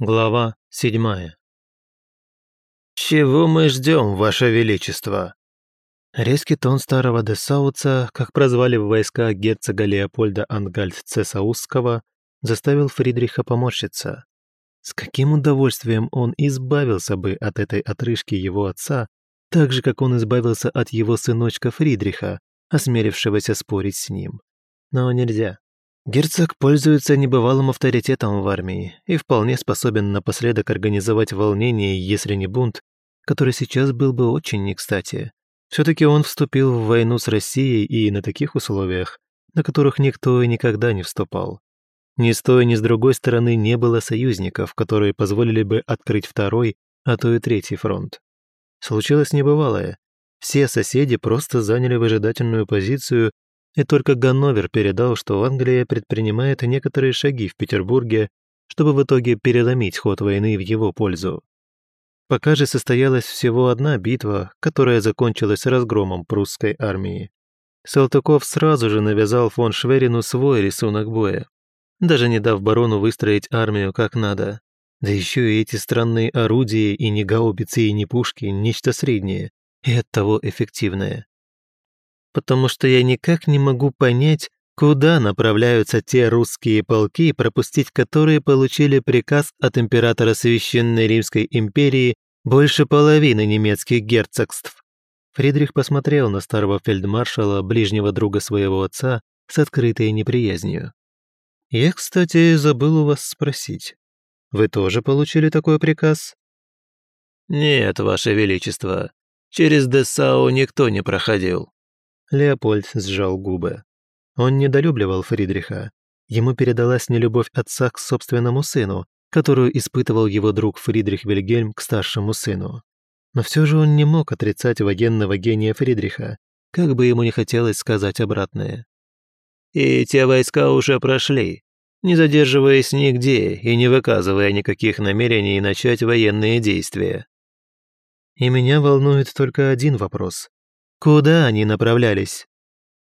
Глава седьмая. «Чего мы ждем, Ваше Величество?» Резкий тон старого Десауца, как прозвали в войска герцога Леопольда Ангальд-Цесаусского, заставил Фридриха поморщиться. С каким удовольствием он избавился бы от этой отрыжки его отца, так же, как он избавился от его сыночка Фридриха, осмелившегося спорить с ним. Но нельзя. Герцог пользуется небывалым авторитетом в армии и вполне способен напоследок организовать волнение, если не бунт, который сейчас был бы очень не кстати. Все-таки он вступил в войну с Россией и на таких условиях, на которых никто и никогда не вступал. Ни с той, ни с другой стороны не было союзников, которые позволили бы открыть второй, а то и третий фронт. Случилось небывалое. Все соседи просто заняли выжидательную позицию и только Ганновер передал, что Англия предпринимает некоторые шаги в Петербурге, чтобы в итоге переломить ход войны в его пользу. Пока же состоялась всего одна битва, которая закончилась разгромом прусской армии. Салтыков сразу же навязал фон Шверину свой рисунок боя, даже не дав барону выстроить армию как надо. Да еще и эти странные орудия и не гаубицы, и не пушки, нечто среднее, и оттого эффективное потому что я никак не могу понять, куда направляются те русские полки, пропустить которые получили приказ от императора Священной Римской империи больше половины немецких герцогств. Фридрих посмотрел на старого фельдмаршала, ближнего друга своего отца, с открытой неприязнью. «Я, кстати, забыл у вас спросить. Вы тоже получили такой приказ?» «Нет, Ваше Величество. Через Десау никто не проходил», Леопольд сжал губы. Он недолюбливал Фридриха. Ему передалась нелюбовь отца к собственному сыну, которую испытывал его друг Фридрих Вильгельм к старшему сыну. Но все же он не мог отрицать военного гения Фридриха, как бы ему не хотелось сказать обратное. «И те войска уже прошли, не задерживаясь нигде и не выказывая никаких намерений начать военные действия». «И меня волнует только один вопрос. Куда они направлялись?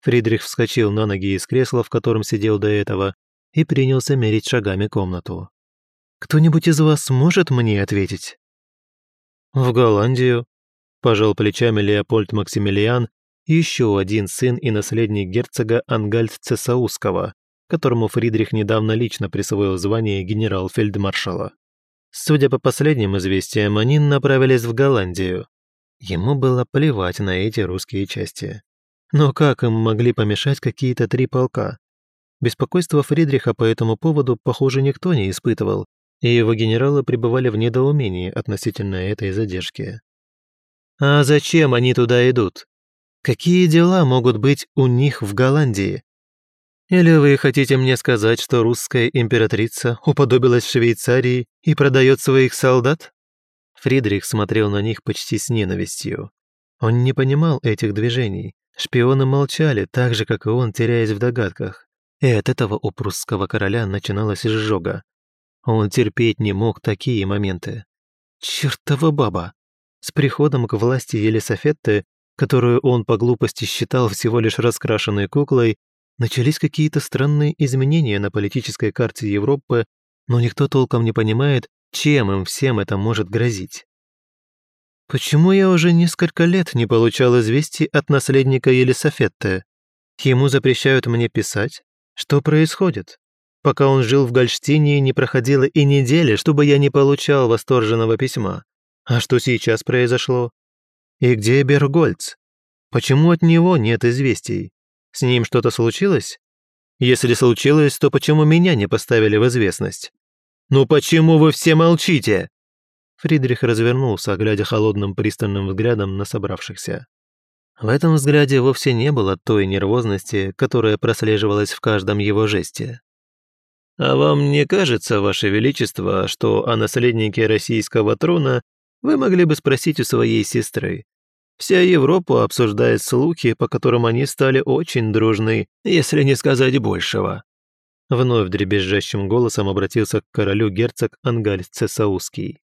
Фридрих вскочил на ноги из кресла, в котором сидел до этого, и принялся мерить шагами комнату. «Кто-нибудь из вас может мне ответить?» «В Голландию», – пожал плечами Леопольд Максимилиан, еще один сын и наследник герцога Ангальд Цесауского, которому Фридрих недавно лично присвоил звание генерал-фельдмаршала. Судя по последним известиям, они направились в Голландию, Ему было плевать на эти русские части. Но как им могли помешать какие-то три полка? Беспокойство Фридриха по этому поводу, похоже, никто не испытывал, и его генералы пребывали в недоумении относительно этой задержки. А зачем они туда идут? Какие дела могут быть у них в Голландии? Или вы хотите мне сказать, что русская императрица уподобилась Швейцарии и продает своих солдат? Фридрих смотрел на них почти с ненавистью. Он не понимал этих движений. Шпионы молчали, так же, как и он, теряясь в догадках. И от этого у прусского короля начиналась изжога. Он терпеть не мог такие моменты. Чертова баба! С приходом к власти Елисофетты, которую он по глупости считал всего лишь раскрашенной куклой, начались какие-то странные изменения на политической карте Европы, но никто толком не понимает, чем им всем это может грозить? Почему я уже несколько лет не получал известий от наследника Елисофетты? Ему запрещают мне писать? Что происходит? Пока он жил в Гольштине, не проходило и недели, чтобы я не получал восторженного письма. А что сейчас произошло? И где Бергольц? Почему от него нет известий? С ним что-то случилось? Если случилось, то почему меня не поставили в известность? «Ну почему вы все молчите?» Фридрих развернулся, глядя холодным пристальным взглядом на собравшихся. В этом взгляде вовсе не было той нервозности, которая прослеживалась в каждом его жесте. «А вам не кажется, Ваше Величество, что о наследнике российского трона вы могли бы спросить у своей сестры? Вся Европа обсуждает слухи, по которым они стали очень дружны, если не сказать большего. Вновь дребезжащим голосом обратился к королю герцог Ангальц Цесаузский.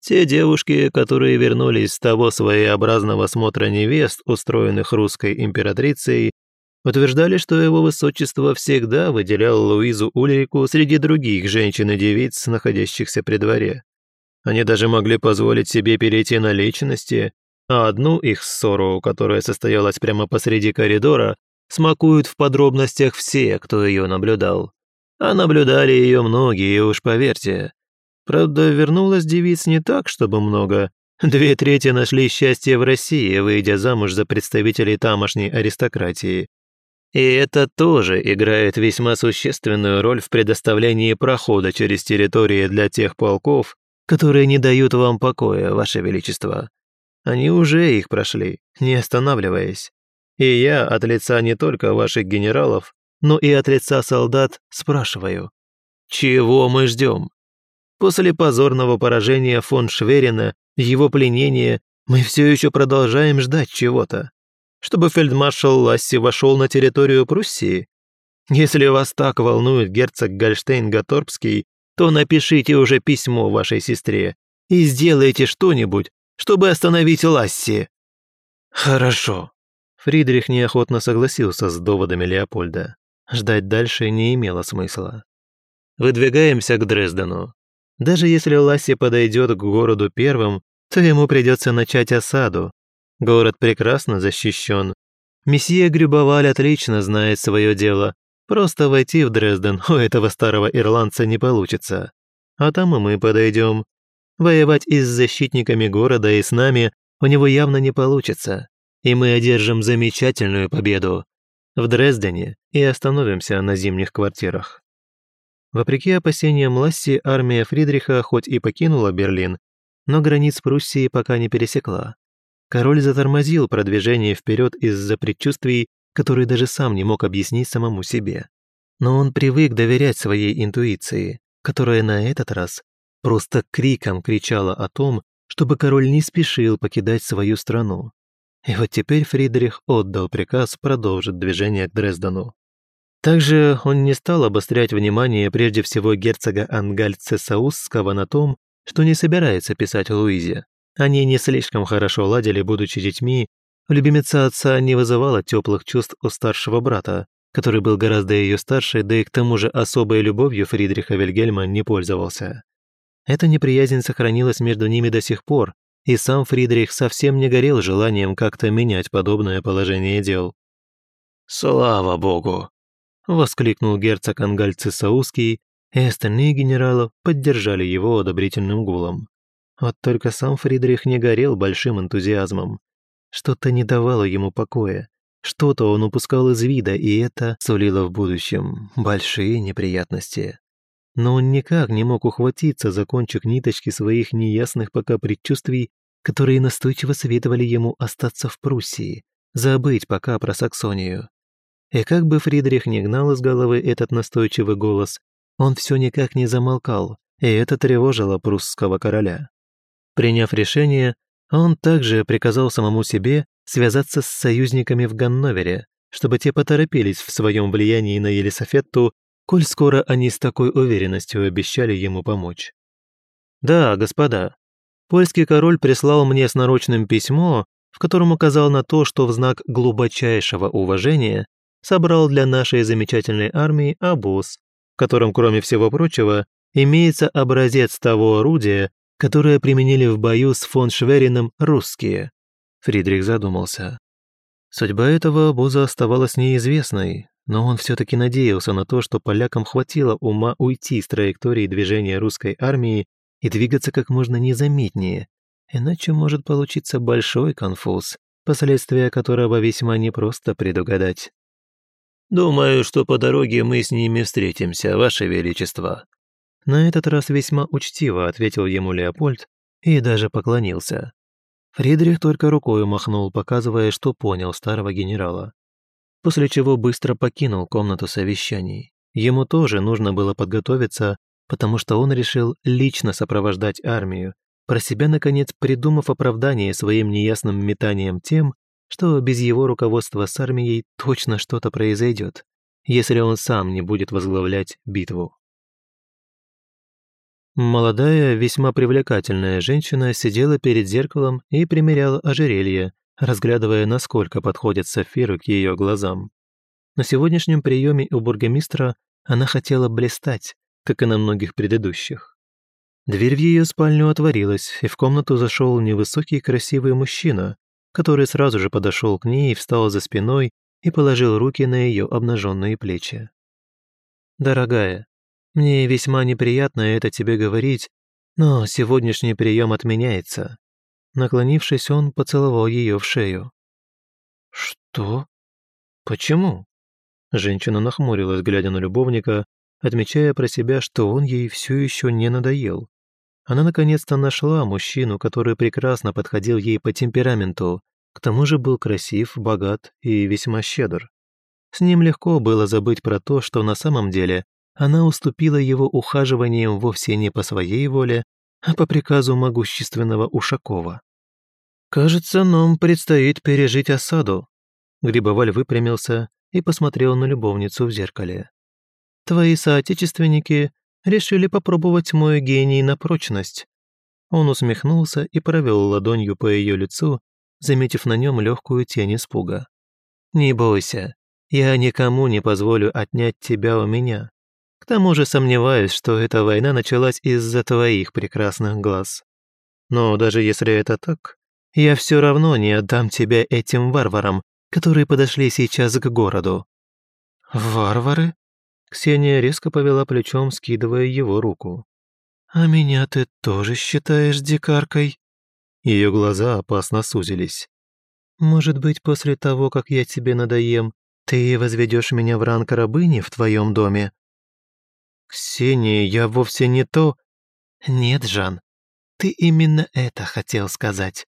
«Те девушки, которые вернулись с того своеобразного смотра невест, устроенных русской императрицей, утверждали, что его высочество всегда выделял Луизу Ульрику среди других женщин и девиц, находящихся при дворе. Они даже могли позволить себе перейти на личности, а одну их ссору, которая состоялась прямо посреди коридора, смакуют в подробностях все, кто ее наблюдал. А наблюдали ее многие, уж поверьте. Правда, вернулась девиц не так, чтобы много. Две трети нашли счастье в России, выйдя замуж за представителей тамошней аристократии. И это тоже играет весьма существенную роль в предоставлении прохода через территории для тех полков, которые не дают вам покоя, Ваше Величество. Они уже их прошли, не останавливаясь. И я от лица не только ваших генералов, но и от лица солдат спрашиваю, чего мы ждем? После позорного поражения фон Шверина, его пленения, мы все еще продолжаем ждать чего-то. Чтобы фельдмаршал Ласси вошел на территорию Пруссии? Если вас так волнует герцог Гольштейн-Гаторбский, то напишите уже письмо вашей сестре и сделайте что-нибудь, чтобы остановить Ласси». «Хорошо». Фридрих неохотно согласился с доводами Леопольда. Ждать дальше не имело смысла. «Выдвигаемся к Дрездену. Даже если Ласси подойдет к городу первым, то ему придется начать осаду. Город прекрасно защищен. Месье Грюбоваль отлично знает свое дело. Просто войти в Дрезден у этого старого ирландца не получится. А там и мы подойдем. Воевать и с защитниками города, и с нами у него явно не получится. И мы одержим замечательную победу. В Дрездене и остановимся на зимних квартирах. Вопреки опасениям Ласси, армия Фридриха хоть и покинула Берлин, но границ Пруссии пока не пересекла. Король затормозил продвижение вперед из-за предчувствий, которые даже сам не мог объяснить самому себе. Но он привык доверять своей интуиции, которая на этот раз просто криком кричала о том, чтобы король не спешил покидать свою страну. И вот теперь Фридрих отдал приказ продолжить движение к Дрездену. Также он не стал обострять внимание прежде всего герцога Ангальца-Саусского на том, что не собирается писать Луизе. Они не слишком хорошо ладили, будучи детьми, любимица отца не вызывала теплых чувств у старшего брата, который был гораздо ее старше, да и к тому же особой любовью Фридриха Вильгельма не пользовался. Эта неприязнь сохранилась между ними до сих пор, и сам Фридрих совсем не горел желанием как-то менять подобное положение дел. «Слава богу!» – воскликнул герцог Ангальцы-Саузский, и остальные генералы поддержали его одобрительным гулом. Вот только сам Фридрих не горел большим энтузиазмом. Что-то не давало ему покоя, что-то он упускал из вида, и это сулило в будущем большие неприятности но он никак не мог ухватиться за кончик ниточки своих неясных пока предчувствий, которые настойчиво советовали ему остаться в Пруссии, забыть пока про Саксонию. И как бы Фридрих не гнал из головы этот настойчивый голос, он все никак не замолкал, и это тревожило прусского короля. Приняв решение, он также приказал самому себе связаться с союзниками в Ганновере, чтобы те поторопились в своем влиянии на Елисафетту коль скоро они с такой уверенностью обещали ему помочь. «Да, господа, польский король прислал мне с нарочным письмо, в котором указал на то, что в знак глубочайшего уважения собрал для нашей замечательной армии обоз, в котором, кроме всего прочего, имеется образец того орудия, которое применили в бою с фон Шверином русские». Фридрих задумался. Судьба этого обоза оставалась неизвестной, но он все-таки надеялся на то, что полякам хватило ума уйти с траектории движения русской армии и двигаться как можно незаметнее, иначе может получиться большой конфуз, последствия которого весьма непросто предугадать. «Думаю, что по дороге мы с ними встретимся, Ваше Величество». На этот раз весьма учтиво ответил ему Леопольд и даже поклонился. Фридрих только рукой махнул, показывая, что понял старого генерала после чего быстро покинул комнату совещаний. Ему тоже нужно было подготовиться, потому что он решил лично сопровождать армию, про себя, наконец, придумав оправдание своим неясным метанием тем, что без его руководства с армией точно что-то произойдет, если он сам не будет возглавлять битву. Молодая, весьма привлекательная женщина сидела перед зеркалом и примеряла ожерелье, разглядывая, насколько подходят сапфиры к ее глазам. На сегодняшнем приеме у бургомистра она хотела блистать, как и на многих предыдущих. Дверь в ее спальню отворилась, и в комнату зашел невысокий красивый мужчина, который сразу же подошел к ней и встал за спиной и положил руки на ее обнаженные плечи. «Дорогая, мне весьма неприятно это тебе говорить, но сегодняшний прием отменяется». Наклонившись, он поцеловал ее в шею. «Что? Почему?» Женщина нахмурилась, глядя на любовника, отмечая про себя, что он ей все еще не надоел. Она наконец-то нашла мужчину, который прекрасно подходил ей по темпераменту, к тому же был красив, богат и весьма щедр. С ним легко было забыть про то, что на самом деле она уступила его ухаживаниям вовсе не по своей воле, а по приказу могущественного Ушакова. «Кажется, нам предстоит пережить осаду». Грибоваль выпрямился и посмотрел на любовницу в зеркале. «Твои соотечественники решили попробовать мой гений на прочность». Он усмехнулся и провел ладонью по ее лицу, заметив на нем легкую тень испуга. «Не бойся, я никому не позволю отнять тебя у меня. К тому же сомневаюсь, что эта война началась из-за твоих прекрасных глаз. Но даже если это так, я все равно не отдам тебя этим варварам, которые подошли сейчас к городу». «Варвары?» Ксения резко повела плечом, скидывая его руку. «А меня ты тоже считаешь дикаркой?» Ее глаза опасно сузились. «Может быть, после того, как я тебе надоем, ты возведешь меня в ранг рабыни в твоем доме?» «Ксения, я вовсе не то...» «Нет, Жан, ты именно это хотел сказать».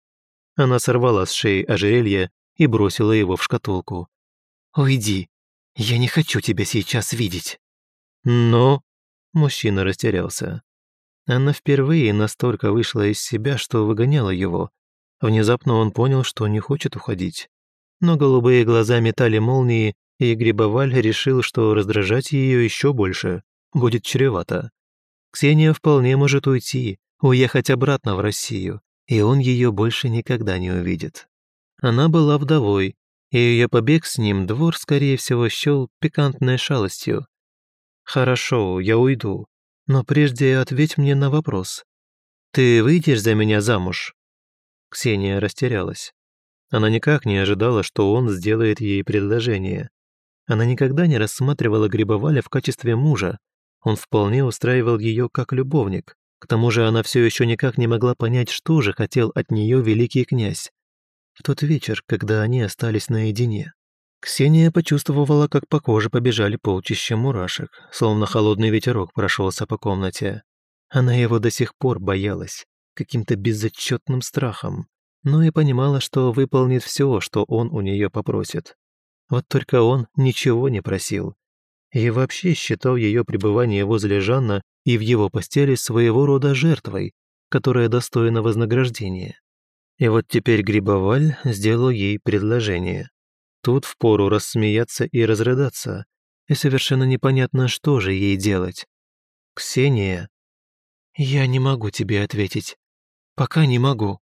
Она сорвала с шеи ожерелье и бросила его в шкатулку. «Уйди, я не хочу тебя сейчас видеть». «Но...» Мужчина растерялся. Она впервые настолько вышла из себя, что выгоняла его. Внезапно он понял, что не хочет уходить. Но голубые глаза метали молнии, и Грибоваль решил, что раздражать ее еще больше будет чревато. Ксения вполне может уйти, уехать обратно в Россию, и он ее больше никогда не увидит. Она была вдовой, и ее побег с ним двор, скорее всего, счел пикантной шалостью. «Хорошо, я уйду, но прежде ответь мне на вопрос. Ты выйдешь за меня замуж?» Ксения растерялась. Она никак не ожидала, что он сделает ей предложение. Она никогда не рассматривала Грибоваля в качестве мужа, он вполне устраивал ее как любовник. К тому же она все еще никак не могла понять, что же хотел от нее великий князь. В тот вечер, когда они остались наедине, Ксения почувствовала, как по коже побежали полчища мурашек, словно холодный ветерок прошелся по комнате. Она его до сих пор боялась, каким-то безотчетным страхом, но и понимала, что выполнит все, что он у нее попросит. Вот только он ничего не просил, и вообще считал ее пребывание возле Жанна и в его постели своего рода жертвой, которая достойна вознаграждения. И вот теперь Грибоваль сделал ей предложение. Тут впору рассмеяться и разрыдаться, и совершенно непонятно, что же ей делать. «Ксения...» «Я не могу тебе ответить. Пока не могу».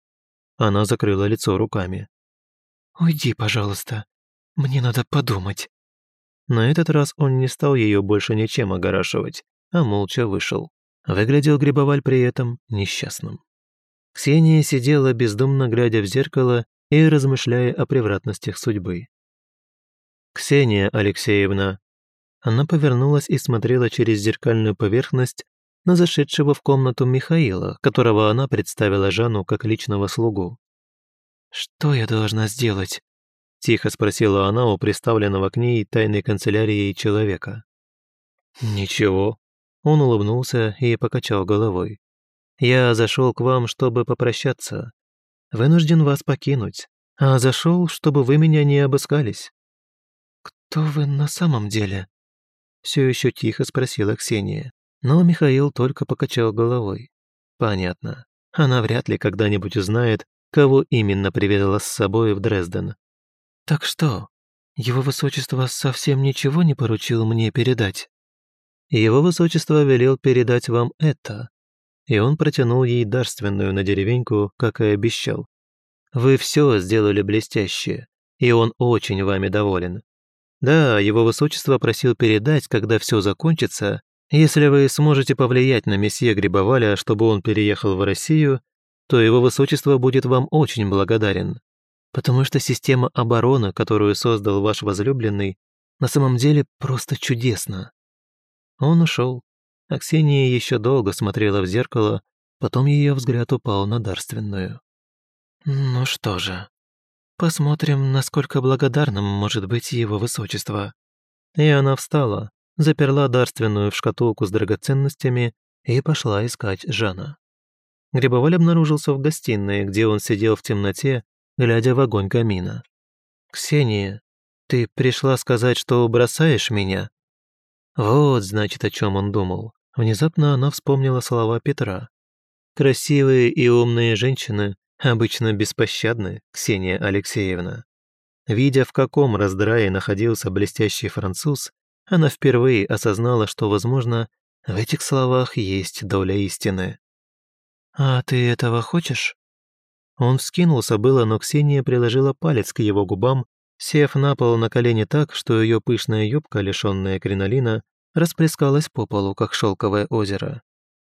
Она закрыла лицо руками. «Уйди, пожалуйста. Мне надо подумать». На этот раз он не стал ее больше ничем огорашивать, а молча вышел. Выглядел Грибоваль при этом несчастным. Ксения сидела бездумно глядя в зеркало и размышляя о превратностях судьбы. «Ксения Алексеевна!» Она повернулась и смотрела через зеркальную поверхность на зашедшего в комнату Михаила, которого она представила Жанну как личного слугу. «Что я должна сделать?» Тихо спросила она у приставленного к ней тайной канцелярии человека. «Ничего». Он улыбнулся и покачал головой. «Я зашел к вам, чтобы попрощаться. Вынужден вас покинуть, а зашел, чтобы вы меня не обыскались». «Кто вы на самом деле?» Все еще тихо спросила Ксения, но Михаил только покачал головой. «Понятно. Она вряд ли когда-нибудь узнает, кого именно привезла с собой в Дрезден. «Так что, его высочество совсем ничего не поручил мне передать?» «Его высочество велел передать вам это», и он протянул ей дарственную на деревеньку, как и обещал. «Вы все сделали блестяще, и он очень вами доволен. Да, его высочество просил передать, когда все закончится, если вы сможете повлиять на месье Грибоваля, чтобы он переехал в Россию, то его высочество будет вам очень благодарен. Потому что система обороны, которую создал ваш возлюбленный, на самом деле просто чудесна. Он ушел, а Ксения еще долго смотрела в зеркало, потом ее взгляд упал на дарственную. Ну что же, посмотрим, насколько благодарным может быть его высочество. И она встала, заперла дарственную в шкатулку с драгоценностями и пошла искать Жана. Грибоваль обнаружился в гостиной, где он сидел в темноте, глядя в огонь камина. «Ксения, ты пришла сказать, что бросаешь меня?» Вот, значит, о чем он думал. Внезапно она вспомнила слова Петра. «Красивые и умные женщины обычно беспощадны, Ксения Алексеевна». Видя, в каком раздрае находился блестящий француз, она впервые осознала, что, возможно, в этих словах есть доля истины. «А ты этого хочешь?» Он вскинулся было, но Ксения приложила палец к его губам, сев на пол на колени так, что ее пышная юбка, лишенная кринолина, расплескалась по полу, как шелковое озеро.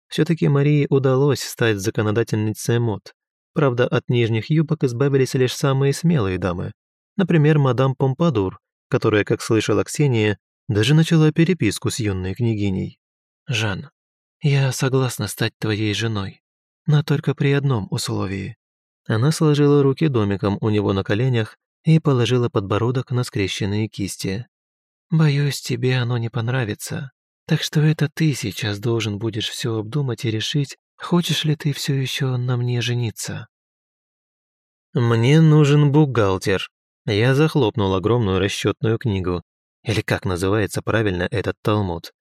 Все-таки Марии удалось стать законодательницей мод. Правда, от нижних юбок избавились лишь самые смелые дамы. Например, мадам Помпадур, которая, как слышала Ксения, даже начала переписку с юной княгиней. «Жан, я согласна стать твоей женой но только при одном условии. Она сложила руки домиком у него на коленях и положила подбородок на скрещенные кисти. «Боюсь, тебе оно не понравится. Так что это ты сейчас должен будешь все обдумать и решить, хочешь ли ты все еще на мне жениться». «Мне нужен бухгалтер». Я захлопнул огромную расчетную книгу. Или как называется правильно этот талмуд.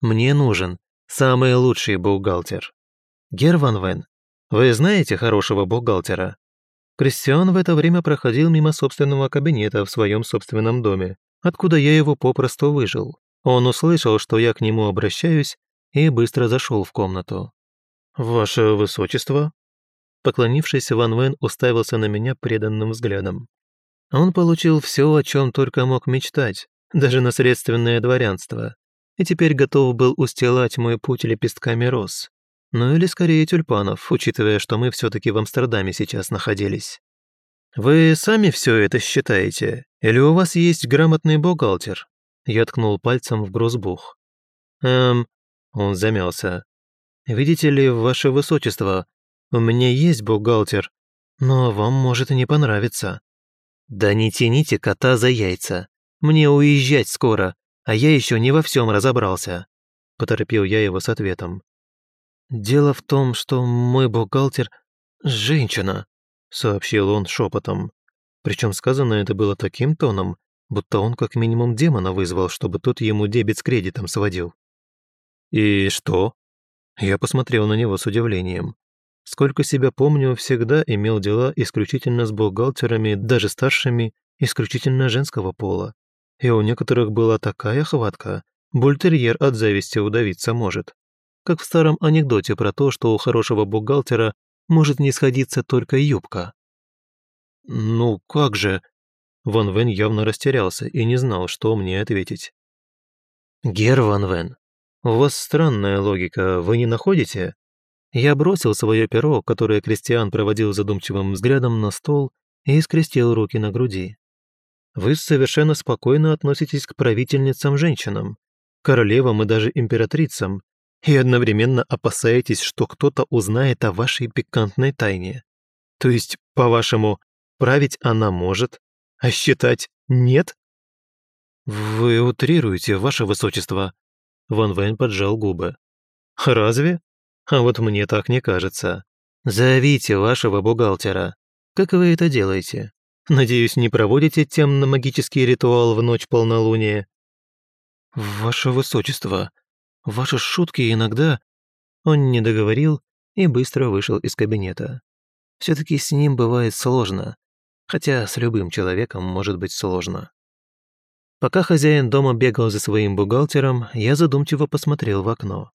«Мне нужен самый лучший бухгалтер». Герван Вен, вы знаете хорошего бухгалтера?» Кристиан в это время проходил мимо собственного кабинета в своем собственном доме, откуда я его попросту выжил. Он услышал, что я к нему обращаюсь, и быстро зашел в комнату. «Ваше высочество?» Поклонившись, Ван Вен уставился на меня преданным взглядом. Он получил все, о чем только мог мечтать, даже наследственное дворянство, и теперь готов был устилать мой путь лепестками роз. Ну или скорее тюльпанов, учитывая, что мы все-таки в Амстердаме сейчас находились. «Вы сами все это считаете? Или у вас есть грамотный бухгалтер?» Я ткнул пальцем в грузбух. «Эм...» Он замялся. «Видите ли, ваше высочество, у меня есть бухгалтер, но вам может и не понравиться». «Да не тяните кота за яйца. Мне уезжать скоро, а я еще не во всем разобрался», поторопил я его с ответом. «Дело в том, что мой бухгалтер – женщина», – сообщил он шепотом. Причем сказано это было таким тоном, будто он как минимум демона вызвал, чтобы тот ему дебет с кредитом сводил. «И что?» Я посмотрел на него с удивлением. Сколько себя помню, всегда имел дела исключительно с бухгалтерами, даже старшими, исключительно женского пола. И у некоторых была такая хватка, бультерьер от зависти удавиться может как в старом анекдоте про то, что у хорошего бухгалтера может не сходиться только юбка. «Ну как же?» Ван Вен явно растерялся и не знал, что мне ответить. «Гер Ван Вен, у вас странная логика, вы не находите?» Я бросил свое перо, которое Кристиан проводил задумчивым взглядом на стол и скрестил руки на груди. «Вы совершенно спокойно относитесь к правительницам-женщинам, королевам и даже императрицам, и одновременно опасаетесь, что кто-то узнает о вашей пикантной тайне. То есть, по-вашему, править она может, а считать нет? Вы утрируете, ваше высочество. Ван Вейн поджал губы. Разве? А вот мне так не кажется. Зовите вашего бухгалтера. Как вы это делаете? Надеюсь, не проводите темно-магический ритуал в ночь полнолуния? Ваше высочество, Ваши шутки иногда...» Он не договорил и быстро вышел из кабинета. Все-таки с ним бывает сложно, хотя с любым человеком может быть сложно. Пока хозяин дома бегал за своим бухгалтером, я задумчиво посмотрел в окно.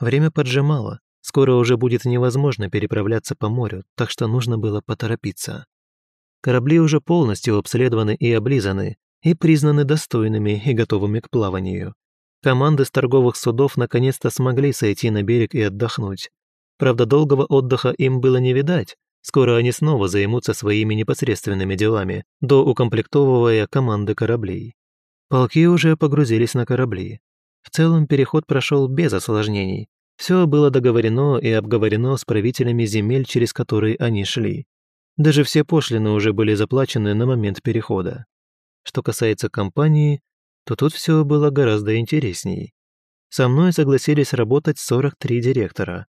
Время поджимало, скоро уже будет невозможно переправляться по морю, так что нужно было поторопиться. Корабли уже полностью обследованы и облизаны, и признаны достойными и готовыми к плаванию. Команды с торговых судов наконец-то смогли сойти на берег и отдохнуть. Правда, долгого отдыха им было не видать, скоро они снова займутся своими непосредственными делами, до укомплектовывая команды кораблей. Полки уже погрузились на корабли. В целом переход прошел без осложнений. Все было договорено и обговорено с правителями земель, через которые они шли. Даже все пошлины уже были заплачены на момент перехода. Что касается компании, то тут все было гораздо интересней. Со мной согласились работать 43 директора.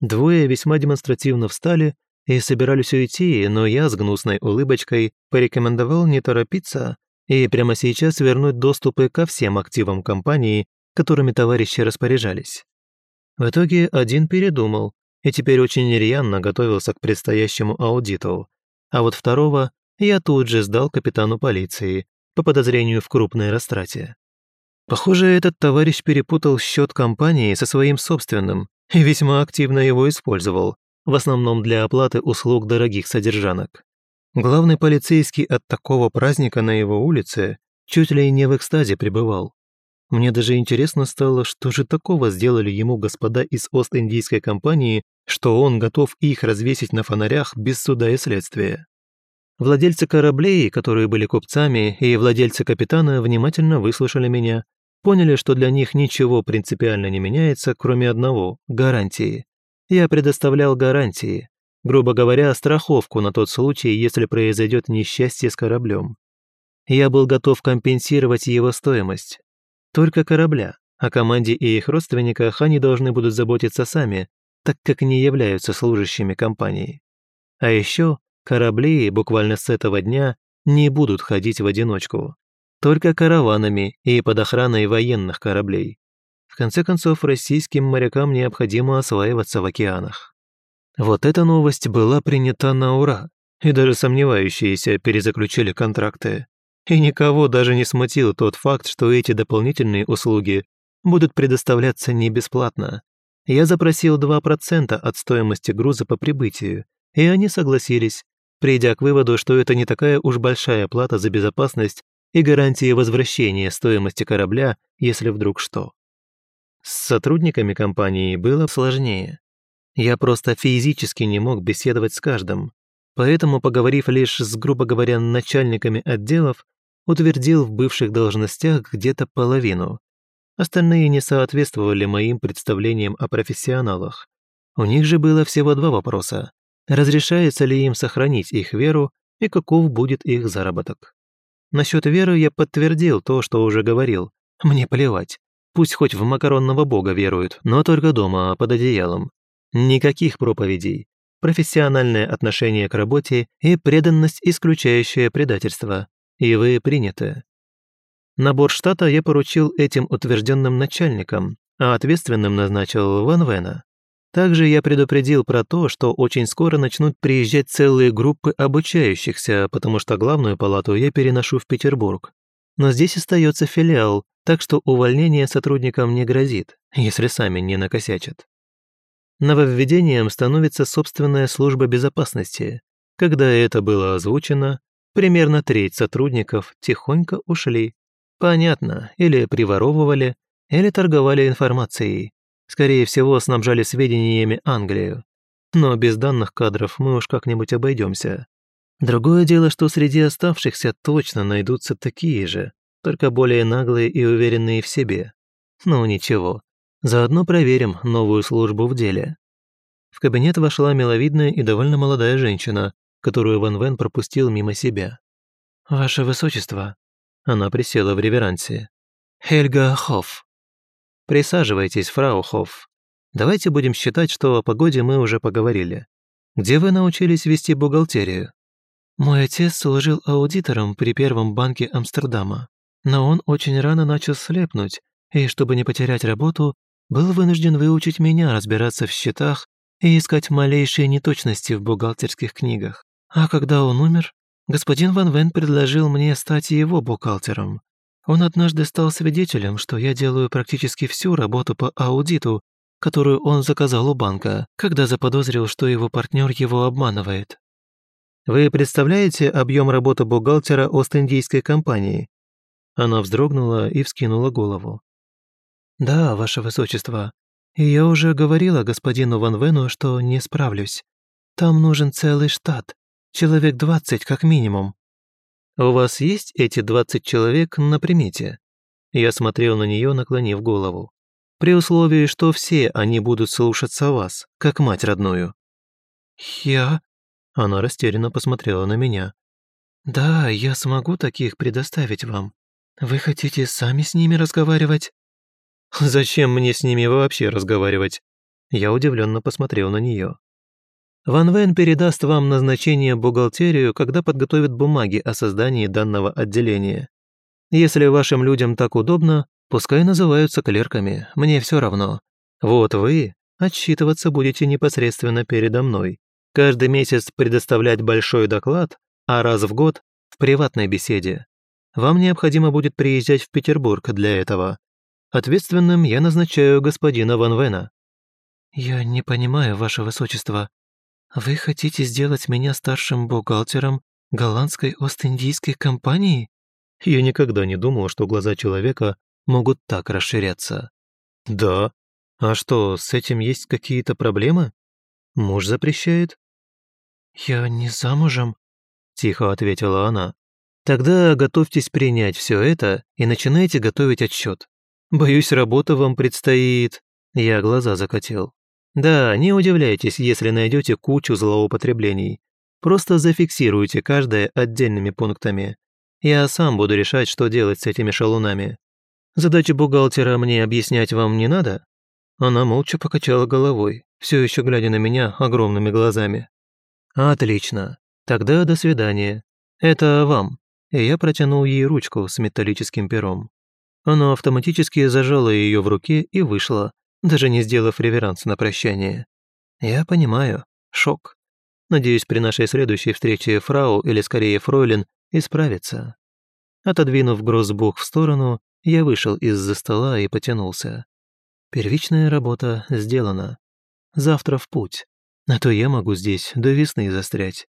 Двое весьма демонстративно встали и собирались уйти, но я с гнусной улыбочкой порекомендовал не торопиться и прямо сейчас вернуть доступы ко всем активам компании, которыми товарищи распоряжались. В итоге один передумал и теперь очень рьяно готовился к предстоящему аудиту, а вот второго я тут же сдал капитану полиции, по подозрению в крупной растрате. Похоже, этот товарищ перепутал счет компании со своим собственным и весьма активно его использовал, в основном для оплаты услуг дорогих содержанок. Главный полицейский от такого праздника на его улице чуть ли не в экстазе пребывал. Мне даже интересно стало, что же такого сделали ему господа из Ост-Индийской компании, что он готов их развесить на фонарях без суда и следствия. Владельцы кораблей, которые были купцами, и владельцы капитана внимательно выслушали меня, поняли, что для них ничего принципиально не меняется, кроме одного – гарантии. Я предоставлял гарантии, грубо говоря, страховку на тот случай, если произойдет несчастье с кораблем. Я был готов компенсировать его стоимость. Только корабля, о команде и их родственниках они должны будут заботиться сами, так как не являются служащими компании. А еще Корабли буквально с этого дня не будут ходить в одиночку. Только караванами и под охраной военных кораблей. В конце концов, российским морякам необходимо осваиваться в океанах. Вот эта новость была принята на ура, и даже сомневающиеся перезаключили контракты. И никого даже не смутил тот факт, что эти дополнительные услуги будут предоставляться не бесплатно. Я запросил 2% от стоимости груза по прибытию, и они согласились, придя к выводу, что это не такая уж большая плата за безопасность и гарантии возвращения стоимости корабля, если вдруг что. С сотрудниками компании было сложнее. Я просто физически не мог беседовать с каждым, поэтому, поговорив лишь с, грубо говоря, начальниками отделов, утвердил в бывших должностях где-то половину. Остальные не соответствовали моим представлениям о профессионалах. У них же было всего два вопроса разрешается ли им сохранить их веру и каков будет их заработок. Насчет веры я подтвердил то, что уже говорил. Мне плевать. Пусть хоть в макаронного бога веруют, но только дома, под одеялом. Никаких проповедей. Профессиональное отношение к работе и преданность, исключающая предательство. И вы приняты. Набор штата я поручил этим утвержденным начальникам, а ответственным назначил Ван Вена. Также я предупредил про то, что очень скоро начнут приезжать целые группы обучающихся, потому что главную палату я переношу в Петербург. Но здесь остается филиал, так что увольнение сотрудникам не грозит, если сами не накосячат. Нововведением становится собственная служба безопасности. Когда это было озвучено, примерно треть сотрудников тихонько ушли. Понятно, или приворовывали, или торговали информацией. Скорее всего, снабжали сведениями Англию. Но без данных кадров мы уж как-нибудь обойдемся. Другое дело, что среди оставшихся точно найдутся такие же, только более наглые и уверенные в себе. Ну ничего, заодно проверим новую службу в деле. В кабинет вошла миловидная и довольно молодая женщина, которую Ван Вен пропустил мимо себя. «Ваше Высочество», она присела в реверансе. «Хельга Хофф». «Присаживайтесь, фрау Хофф. Давайте будем считать, что о погоде мы уже поговорили. Где вы научились вести бухгалтерию?» «Мой отец служил аудитором при первом банке Амстердама, но он очень рано начал слепнуть, и, чтобы не потерять работу, был вынужден выучить меня разбираться в счетах и искать малейшие неточности в бухгалтерских книгах. А когда он умер, господин Ван Вен предложил мне стать его бухгалтером. Он однажды стал свидетелем, что я делаю практически всю работу по аудиту, которую он заказал у банка, когда заподозрил, что его партнер его обманывает. Вы представляете объем работы бухгалтера Ост-Индийской компании? Она вздрогнула и вскинула голову. «Да, ваше высочество. И я уже говорила господину Ван Вену, что не справлюсь. Там нужен целый штат. Человек двадцать как минимум». «У вас есть эти двадцать человек на примете?» Я смотрел на нее, наклонив голову. «При условии, что все они будут слушаться вас, как мать родную». «Я?» Она растерянно посмотрела на меня. «Да, я смогу таких предоставить вам. Вы хотите сами с ними разговаривать?» «Зачем мне с ними вообще разговаривать?» Я удивленно посмотрел на нее. Ван Вен передаст вам назначение бухгалтерию, когда подготовит бумаги о создании данного отделения. Если вашим людям так удобно, пускай называются клерками, мне все равно. Вот вы отчитываться будете непосредственно передо мной. Каждый месяц предоставлять большой доклад, а раз в год в приватной беседе. Вам необходимо будет приезжать в Петербург для этого. Ответственным я назначаю господина Ван Вена». «Я не понимаю, ваше высочество. Вы хотите сделать меня старшим бухгалтером голландской Ост-Индийской компании?» Я никогда не думал, что глаза человека могут так расширяться. «Да? А что, с этим есть какие-то проблемы? Муж запрещает?» «Я не замужем», — тихо ответила она. «Тогда готовьтесь принять все это и начинайте готовить отчет. Боюсь, работа вам предстоит...» Я глаза закатил. «Да, не удивляйтесь, если найдете кучу злоупотреблений. Просто зафиксируйте каждое отдельными пунктами. Я сам буду решать, что делать с этими шалунами. Задачу бухгалтера мне объяснять вам не надо?» Она молча покачала головой, все еще глядя на меня огромными глазами. «Отлично. Тогда до свидания. Это вам». И я протянул ей ручку с металлическим пером. Она автоматически зажала ее в руке и вышла, даже не сделав реверанс на прощание. Я понимаю. Шок. Надеюсь, при нашей следующей встрече фрау, или скорее фройлен, исправится. Отодвинув гроссбух в сторону, я вышел из-за стола и потянулся. Первичная работа сделана. Завтра в путь. А то я могу здесь до весны застрять.